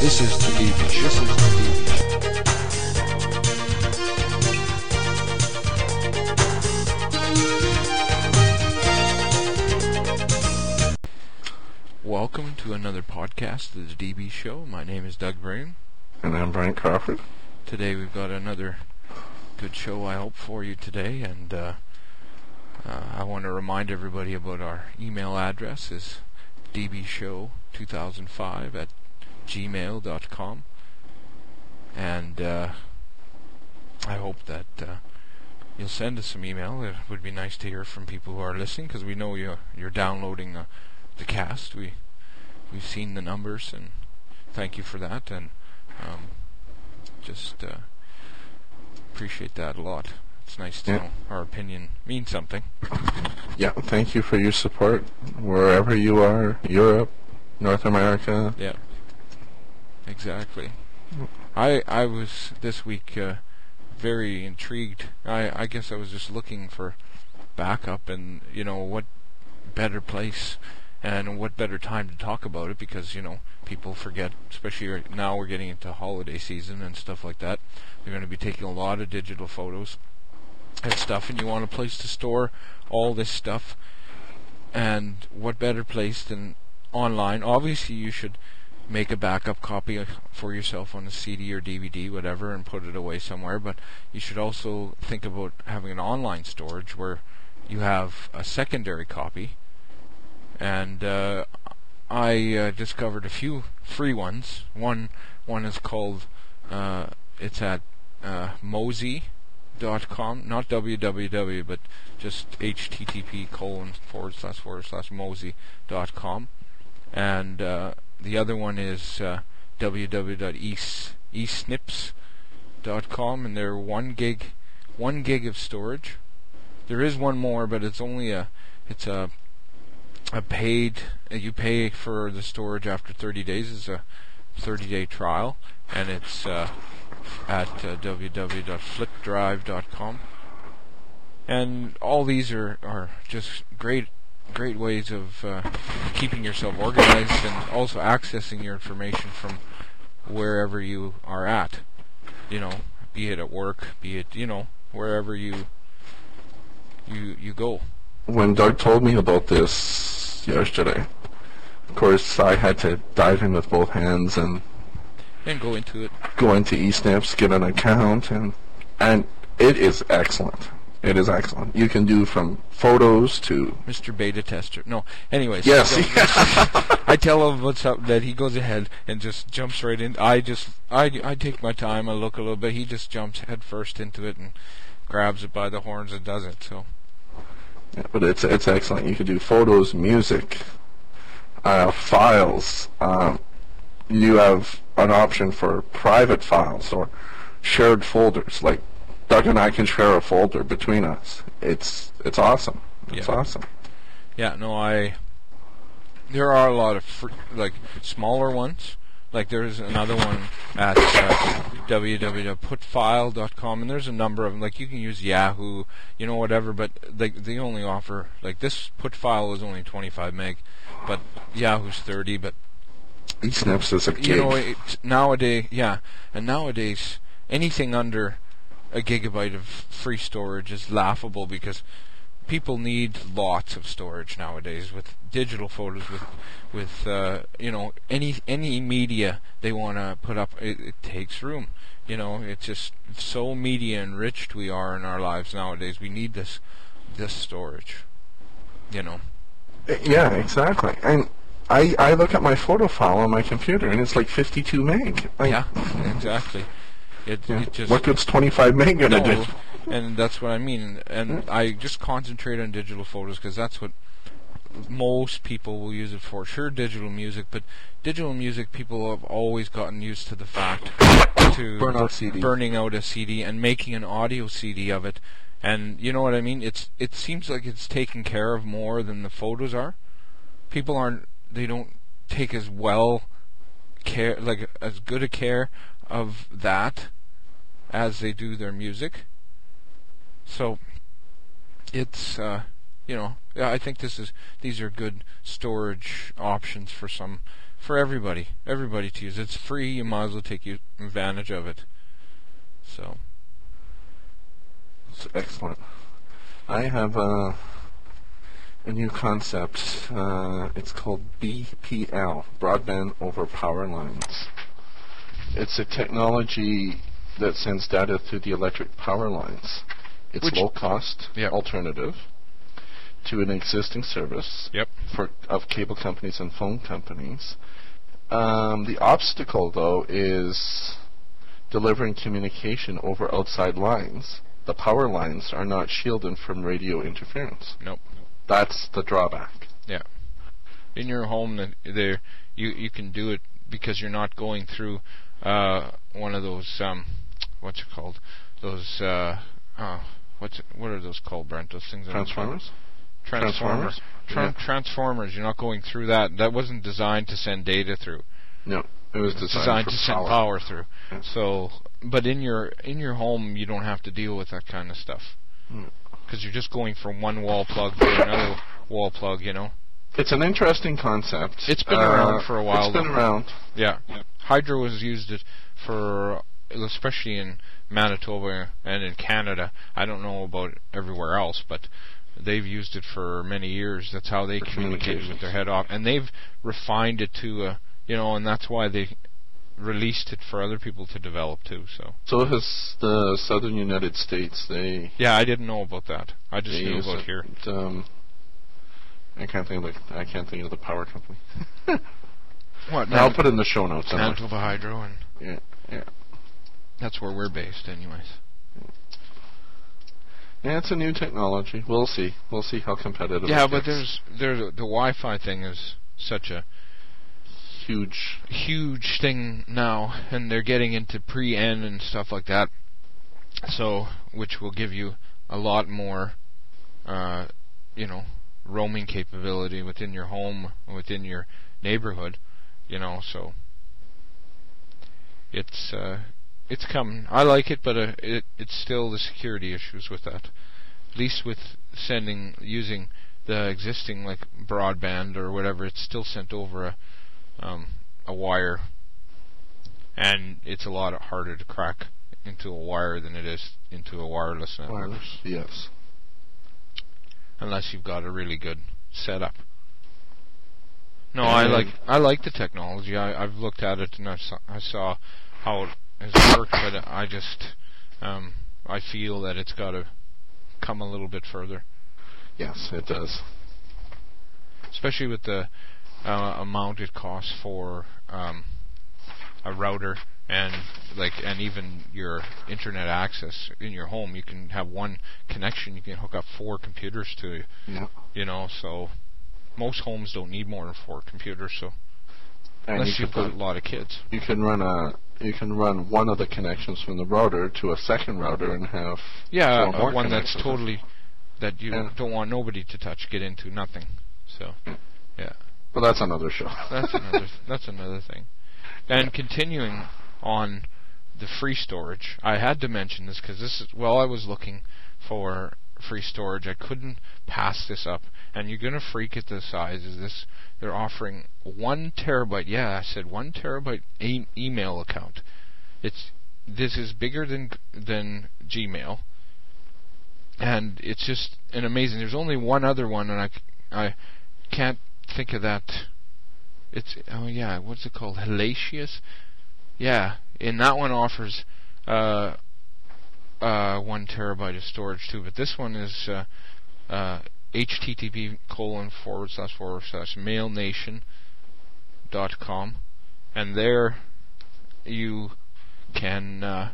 This is the DB This is the DB Welcome to another podcast of the DB Show. My name is Doug Bergen. And I'm Brent Crawford. Today we've got another good show, I hope, for you today. And uh, uh, I want to remind everybody about our email address is dbshow2005 at gmail.com. And uh, I hope that uh, you'll send us some email. It would be nice to hear from people who are listening because we know you, you're downloading the, the cast. We, we've seen the numbers and thank you for that. And um, just uh, appreciate that a lot. It's nice to Yeah. know our opinion means something. Yeah, thank you for your support wherever you are, Europe, North America. Yeah. Exactly. I I was this week uh, very intrigued. I I guess I was just looking for backup and you know what better place and what better time to talk about it because you know people forget especially now we're getting into holiday season and stuff like that. They're going to be taking a lot of digital photos and stuff and you want a place to store all this stuff and what better place than online obviously you should make a backup copy for yourself on a CD or DVD whatever and put it away somewhere. But you should also think about having an online storage where you have a secondary copy. And uh, I uh, discovered a few free ones. One one is called uh, it's at uh, Mozy dot com, not www, but just http colon forward slash forward slash mozy dot com, and uh, the other one is uh, www.esnips dot com, and they're one gig, one gig of storage. There is one more, but it's only a, it's a, a paid. You pay for the storage after 30 days. It's a 30 day trial, and it's. Uh, at uh, www.flipdrive.com. And all these are, are just great great ways of uh, keeping yourself organized and also accessing your information from wherever you are at. You know, be it at work, be it you know wherever you you you go. When Doug told me about this yesterday, of course, I had to dive in with both hands and And go into it. go into eSnips, get an account, and and it is excellent. It is excellent. You can do from photos to Mr. Beta Tester. No, anyways. yes, so- I tell him what's up that he goes ahead and just jumps right in. I just I I take my time. I look a little bit. He just jumps head first into it and grabs it by the horns and does it. So Yeah, but it's it's excellent. You can do photos, music, uh, files. Um, you have an option for private files or shared folders. Like Doug and I can share a folder between us. It's it's awesome. It's Yeah. awesome. yeah, no, I. There are a lot of free, like smaller ones. Like there's another one at uh, www.putfile.com, and there's a number of them. Like you can use Yahoo, you know, whatever. But they they only offer like this Putfile is only 25 meg, but Yahoo's 30. But snaps is a gig. you know, it, nowadays, yeah, and nowadays anything under a gigabyte of free storage is laughable because people need lots of storage nowadays with digital photos with with uh, you know any any media they want to put up it, it takes room you know it's just so media enriched we are in our lives nowadays we need this this storage you know yeah, exactly. And I I look at my photo file on my computer and it's like 52 meg. Like, yeah exactly it, yeah. it just What good's 25 meg gonna do? And that's what I mean. And hmm. I just concentrate on digital photos because that's what most people will use it for. Sure, digital music, but digital music people have always gotten used to the fact to Burn out burning out a CD and making an audio CD of it. And you know what I mean? It's it seems like it's taken care of more than the photos are. People aren't they don't take as well care like as good a care of that as they do their music. So it's uh, you know I think this is these are good storage options for some for everybody, everybody to use. It's free. You might as well take advantage of it. So. It's excellent. I have a, a new concept. Uh, it's called BPL, Broadband over Power Lines. It's a technology that sends data through the electric power lines. It's Which- low cost Yep. alternative to an existing service Yep. for of cable companies and phone companies. Um, the obstacle, though, is delivering communication over outside lines. The power lines are not shielded from radio interference. Nope. That's the drawback. Yeah. In your home there you you can do it because you're not going through uh one of those um what's it called those uh oh what's it, what are those called Brent those things Transformers? transformers Transformers? Tran- transformers you're not going through that that wasn't designed to send data through No, it was designed, designed to send power. power through Yeah. so but in your in your home you don't have to deal with that kind of stuff Hmm. because you're just going from one wall plug to another wall plug you know It's an interesting concept. It's been Uh, around for a while, It's been though. around. Yeah. Hydro has used it for, especially in Manitoba and in Canada. I don't know about everywhere else, but they've used it for many years. That's how they For communicated with their head off, and they've refined it to, a, you know, and that's why they released it for other people to develop too. So So has the Southern United States. They yeah, I didn't know about that. I just knew about it. here. Um, I can't think of the I can't think of the power company. What? I'll put it in the show notes. Manitoba Hydro, and Yeah, yeah. that's where we're based, anyways. Yeah, it's a new technology. We'll see. We'll see how competitive. It is. Yeah, but there's there's the Wi-Fi thing is such a huge. huge thing now, and they're getting into pre-N and stuff like that. So, which will give you a lot more, uh, you know, roaming capability within your home, within your neighborhood, you know. So, it's uh, it's coming. I like it, but uh, it it's still the security issues with that. At least with sending using the existing like broadband or whatever, it's still sent over a um, a wire, and it's a lot harder to crack into a wire than it is into a wireless network, Wireless. Yes. Unless you've got a really good setup. No, I like I like the technology. I, I've looked at it and I saw, I saw how it has worked, but I just um, I feel that it's got to come a little bit further. Yes, it does. especially with the uh, amount it costs for um, a router and like and even your internet access in your home. You can have one connection. You can hook up four computers to Yeah. you know. So most homes don't need more than four computers. So And unless you you've can got a lot of kids. you can run a you can run one of the connections from the router to a second router and have Yeah, uh, one that's totally that you Yeah. don't want nobody to touch, get into, nothing. So yeah Well, that's another show. That's another that's another thing. And continuing on the free storage, I had to mention this because this is while I was looking for free storage, I couldn't pass this up. And you're gonna freak at the size. Is this? They're offering one terabyte. Yeah, I said one terabyte e- email account. It's this is bigger than than Gmail, and it's just an amazing. There's only one other one, and I I can't think of that. It's oh yeah, what's it called? Hellacious. Yeah, and that one offers uh, uh, one terabyte of storage too. But this one is uh, uh, http colon forward slash forward slash mailnation dot com, and there you can uh,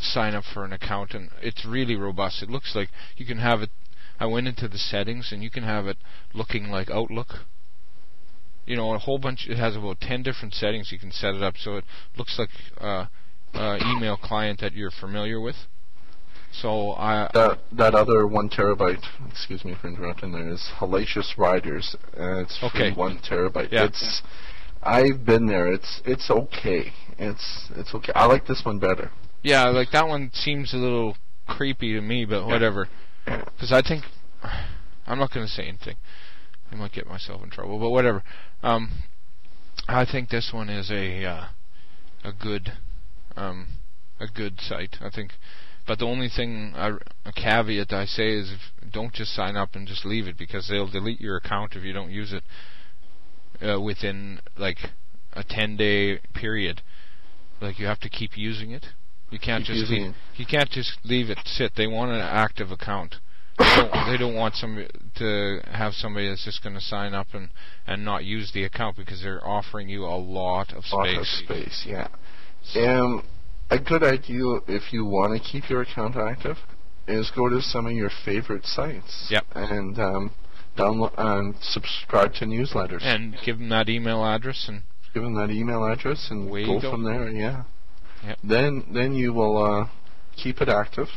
sign up for an account, and it's really robust. It looks like you can have it. I went into the settings, and you can have it looking like Outlook. You know, a whole bunch. It has about ten different settings. You can set it up so it looks like uh, uh, email client that you're familiar with. So I That that other one terabyte. Excuse me for interrupting. There is Hellacious Riders, and it's free Okay. one terabyte. Yeah. It's I've been there. It's it's okay. It's it's okay. I like this one better. yeah, like that one seems a little creepy to me, but whatever. Because I think I'm not going to say anything. I might get myself in trouble, but whatever. Um, I think this one is a uh, a good um, a good site. I think, but the only thing I, a caveat I say is if, don't just sign up and just leave it because they'll delete your account if you don't use it uh, within like a 10 day period. Like you have to keep using it. You can't Keep just leave, it. you can't just leave it sit. They want an active account. They don't, they don't want some to have somebody that's just going to sign up and and not use the account because they're offering you a lot of Lot of space. space, yeah. Um, a good idea if you want to keep your account active is go to some of your favorite sites. Yep. And um, download and subscribe to newsletters. And give them that email address and give them that email address and go go. from there. Yeah. Yep. Then then you will uh, keep it active.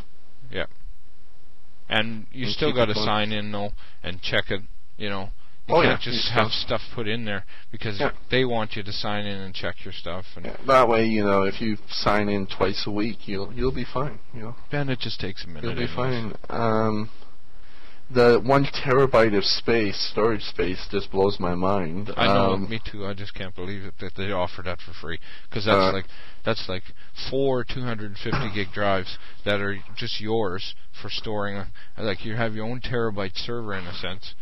And you And still got to sign in though and check it. You know, you Oh, can't yeah, just have stuff put in there because Yeah. they want you to sign in and check your stuff. And Yeah, That way, you know, if you sign in twice a week, you'll you'll be fine. You know, then it just takes a minute. you'll be anyways. fine. Um, the one terabyte of space, storage space, just blows my mind. I know, Um, me too. I just can't believe it that they offer that for free because that's Uh, like that's like four 250 gig drives that are just yours for storing. Like you have your own terabyte server in a sense.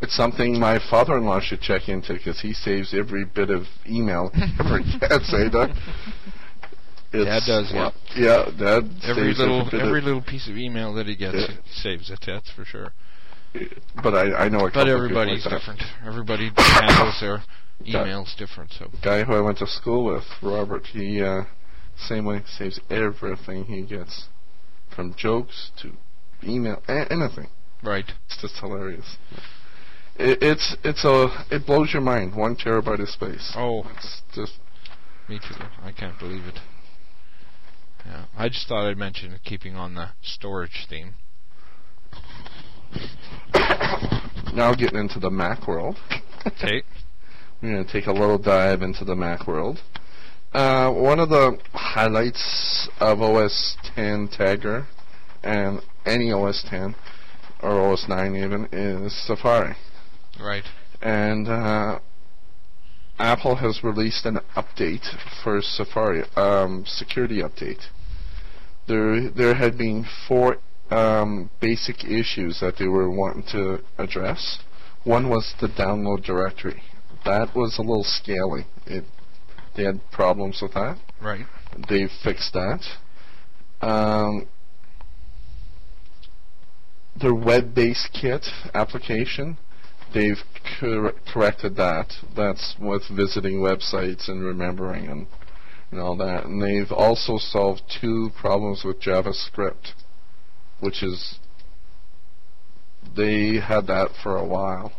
It's something my father-in-law should check into because he saves every bit of email he ever gets. Eh, Dad does, yeah. Yeah, Dad Every saves little every little piece of email that he gets Yeah. he saves it. That's for sure. But I, I know a But everybody's like different. Everybody handles their emails different. So Guy who I went to school with, Robert, he uh, same way saves everything he gets, from jokes to email, a- anything. right. It's just hilarious. It, it's it's a it blows your mind. One terabyte of space. Oh, It's just me too. I can't believe it. Yeah, I just thought I'd mention keeping on the storage theme. now getting into the Mac world. Okay. We're going to take a little dive into the Mac world. Uh, one of the highlights of OS 10 Tiger and any OS 10 or OS 9 even is Safari. Right. And uh, Apple has released an update for Safari, um, security update. There, there had been four um, basic issues that they were wanting to address. One was the download directory. That was a little scaly. It, they had problems with that. Right. They've fixed that. Um, their web-based kit application, they've cor- corrected that. That's with visiting websites and remembering and, and all that. And they've also solved two problems with JavaScript, which is they had that for a while.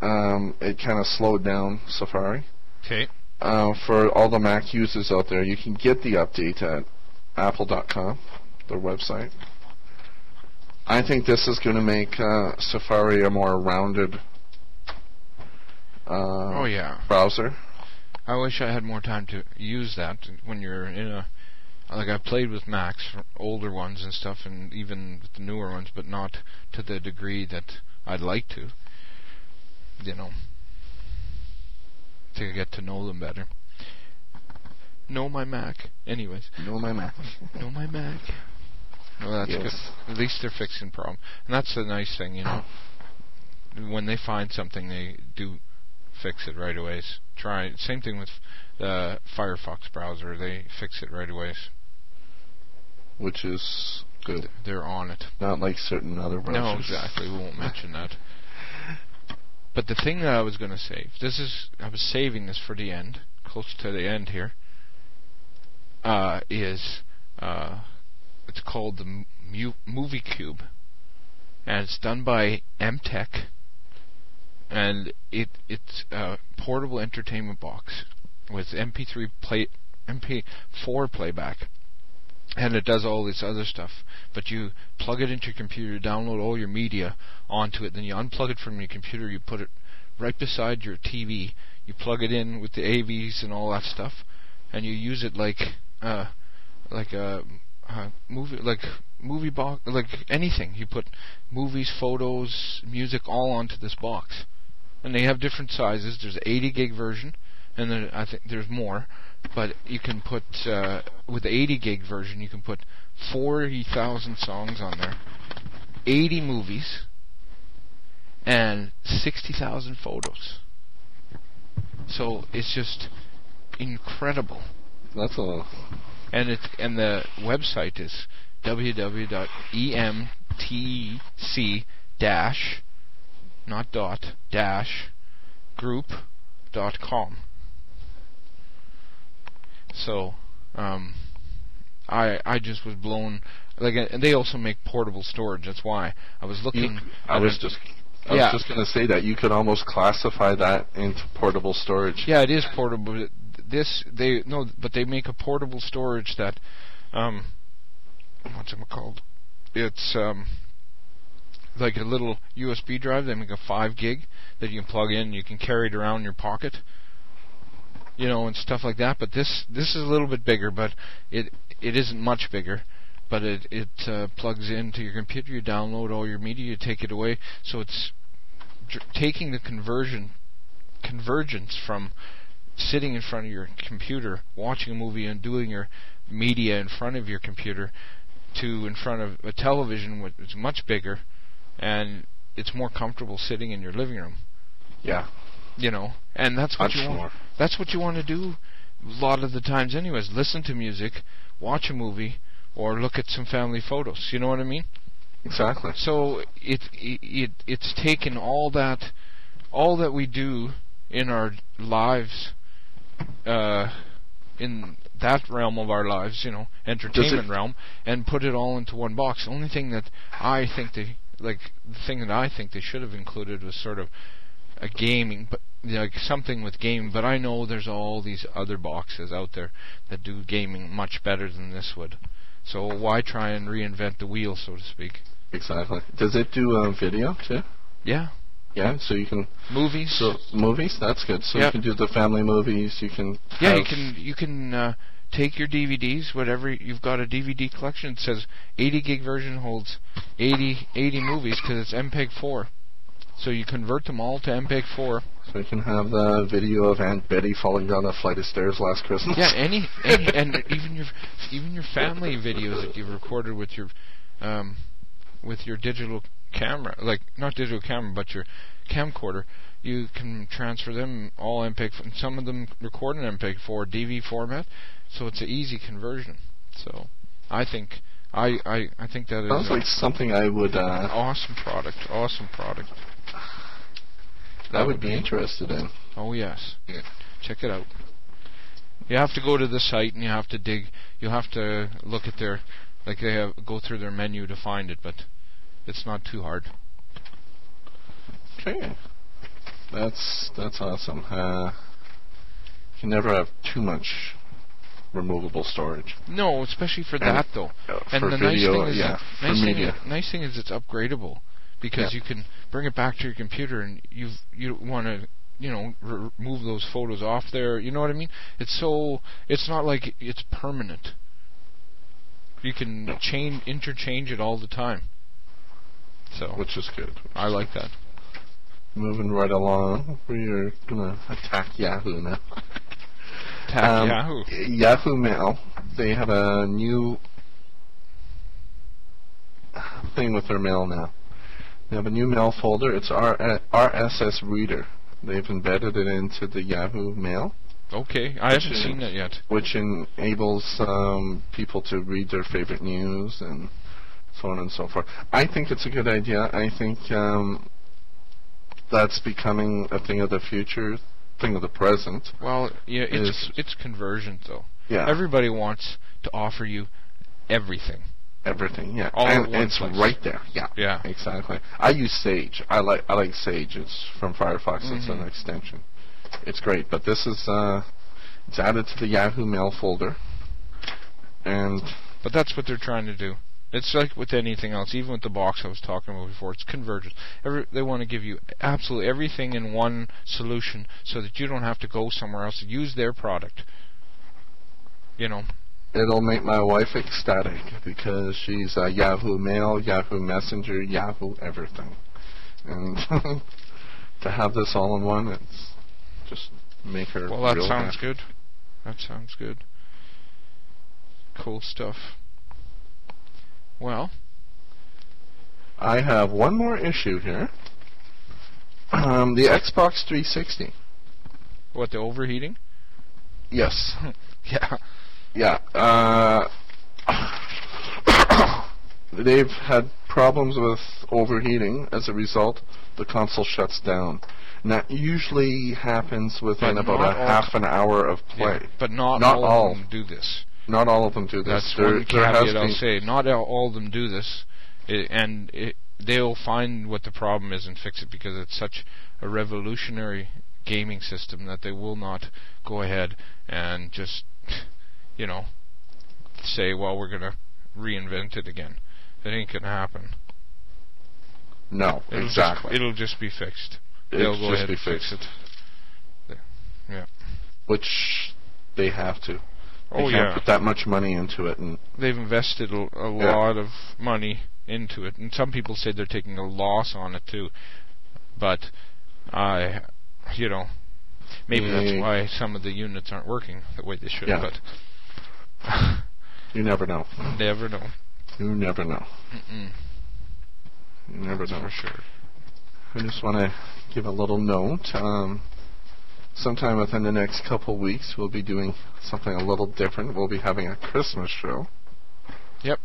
Um, it kind of slowed down Safari. Okay. Uh, for all the Mac users out there, you can get the update at apple.com, their website. I think this is going to make uh, Safari a more rounded uh, Oh yeah. browser. I wish I had more time to use that when you're in a. Like I played with Macs, older ones and stuff, and even with the newer ones, but not to the degree that I'd like to. You know, to get to know them better. Know my Mac. Anyways, No, my Mac. know my Mac. Well, that's Yes. good. At least they're fixing problem, and that's the nice thing, you know. When they find something, they do fix it right away. Try same thing with the Firefox browser. They fix it right away. Which is good. They're on it. Not like certain other browsers. No, exactly. We won't mention that. But the thing that I was going to save, this is, I was saving this for the end, close to the end here, uh, is, uh, it's called the Mu- Movie Cube. And it's done by Emtec. And it it's a portable entertainment box with MP3 play, MP4 playback. And it does all this other stuff but you plug it into your computer, download all your media onto it, then you unplug it from your computer, you put it right beside your TV, you plug it in with the AVs and all that stuff, and you use it like uh like a, a movie like movie box like anything. You put movies, photos, music all onto this box. And they have different sizes. There's 80 gig version, and then I think there's more, but you can put uh, with the 80 gig version, you can put 40,000 songs on there, 80 movies, and 60,000 photos. So it's just incredible. That's a And it and the website is www.emtec dash not dot dash group dot com. So, um, I I just was blown. Like, and they also make portable storage. That's why I was you, looking. I was just I Yeah. was just gonna say that you could almost classify that into portable storage. Yeah, it is portable. This they no, but they make a portable storage that, um, what's it called? It's um, like a little USB drive. They make a five gig that you can plug in. You can carry it around in your pocket, you know, and stuff like that. But this this is a little bit bigger, but it it isn't much bigger. But it it uh, plugs into your computer. You download all your media. You take it away. So it's dr- taking the conversion convergence from sitting in front of your computer, watching a movie, and doing your media in front of your computer to in front of a television, which is much bigger, and it's more comfortable sitting in your living room. Yeah, You know, and that's what much you want. more. That's what you want to do a lot of the times, anyways. Listen to music, watch a movie, or look at some family photos. You know what I mean? Exactly. So it it it's taken all that all that we do in our lives uh in that realm of our lives, you know, entertainment realm and put it all into one box. The only thing that I think they like the thing that I think they should have included was sort of a gaming but like something with gaming, but I know there's all these other boxes out there that do gaming much better than this would. So why try and reinvent the wheel, so to speak? Exactly. Does it do uh, video too? Yeah, Yeah, so you can movies. so movies. That's good. So Yeah. you can do the family movies. You can yeah, you can you can uh, take your DVDs, whatever you've got a DVD collection. It says 80 gig version holds 80 80 movies because it's MPEG-4. So you convert them all to MPEG-4. So you can have the video of Aunt Betty falling down a flight of stairs last Christmas. Yeah, any, any and even your even your family videos that you've recorded with your um, with your digital camera, like not digital camera, but your camcorder, you can transfer them all MPEG. and Some of them record in MPEG-4 DV format, so it's an easy conversion. So I think I I, I think that is Sounds like something I would uh, awesome product. Awesome product. I would be interested in. Oh yes. Yeah. Check it out. You have to go to the site and you have to dig. You have to look at their, like they have go through their menu to find it, but it's not too hard. Okay. That's that's awesome. Uh, you never have too much removable storage. No, especially for And, that though. Uh, And the video, nice thing is, yeah, nice for thing, media. nice thing is it's upgradable because Yeah. you can bring it back to your computer and you you want to you know remove those photos off there. You know what I mean? It's so it's not like it's permanent. You can change interchange it all the time. So which is good. I like that. Moving right along, we're gonna attack Yahoo now. Um, Yahoo. Yahoo Mail. They have a new thing with their mail now. They have a new mail folder. It's R- uh, RSS Reader. They've embedded it into the Yahoo Mail, Okay, I haven't seen that yet. which enables um, people to read their favorite news and so on and so forth. I think it's a good idea. I think um, that's becoming a thing of the future, thing of the present. Well, yeah, it's it's conversion though. Yeah. Everybody wants to offer you everything. Everything, yeah, All and at it's place. right there. Yeah, Yeah. exactly. I use Sage. I like I like Sage. It's from Firefox. It's an Mhm. extension. It's great, but this is uh, it's added to the Yahoo Mail folder, and But that's what they're trying to do. It's like with anything else, even with the box I was talking about before. It's convergence. Every, they want to give you absolutely everything in one solution, so that you don't have to go somewhere else to use their product. You know, it'll make my wife ecstatic because she's uh, Yahoo Mail, Yahoo Messenger, Yahoo everything, and to have this all in one. It's just make her. Well, that sounds happy. good. That sounds good. Cool stuff. Well, I have one more issue here. Um, the Xbox 360. what the overheating? Yes. Yeah. Yeah. Uh, they've had problems with overheating. As a result, the console shuts down. And that usually happens within But about a half an hour of play. Yeah, but not, Not all, all. of them do this. Not all of them do this. That's There- one caveat I'll say. Not all, of them do this, I and it, they'll find what the problem is and fix it because it's such a revolutionary gaming system that they will not go ahead and just, you know, say, "Well, we're gonna reinvent it again." That ain't gonna happen. No, It'll exactly. Just, it'll just be fixed. It'll They'll go just ahead be and fix fixed. it. Which they have to. They Oh can't yeah. put that much money into it, and they've invested a, a Yeah. lot of money into it, and some people say they're taking a loss on it too. But I, you know, maybe Yeah. that's why some of the units aren't working the way they should. Yeah. But you never know. never know. You never know. Mm-mm, You never know. for sure. I just want to give a little note. Um, sometime within the next couple weeks, we'll be doing something a little different. We'll be having a Christmas show. Yep.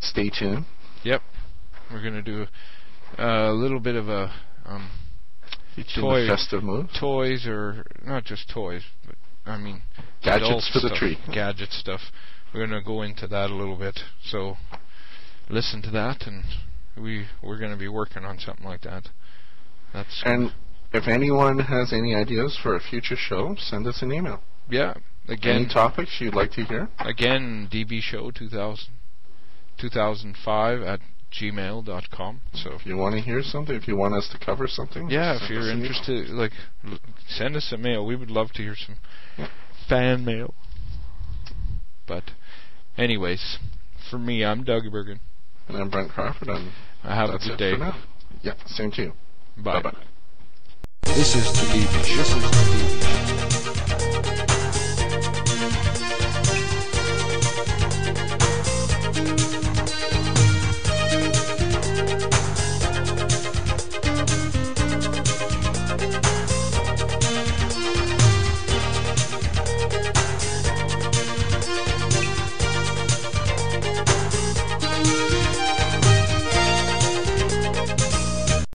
Stay tuned. Yep. We're gonna do a little bit of a um, Toy- the festive mood. toys, or not just toys, but I mean Gadgets for the tree. gadget stuff. We're gonna go into that a little bit. So listen to that, and we we're gonna be working on something like that. That's And if anyone has any ideas for a future show, send us an email. yeah. Any Again, topics you'd like to hear? again, DB Show 2000, 2005 at gmail.com. So If you want to hear something, if you want us to cover something, yeah, if you're an email. interested, like l- send us a mail. We would love to hear some Yeah. fan mail. But, anyways, for me, I'm Doug Bergen. And I'm Brent Crawford, and I Have a good day. Yeah, same to you. Bye-bye. This is the Show. This is the Show.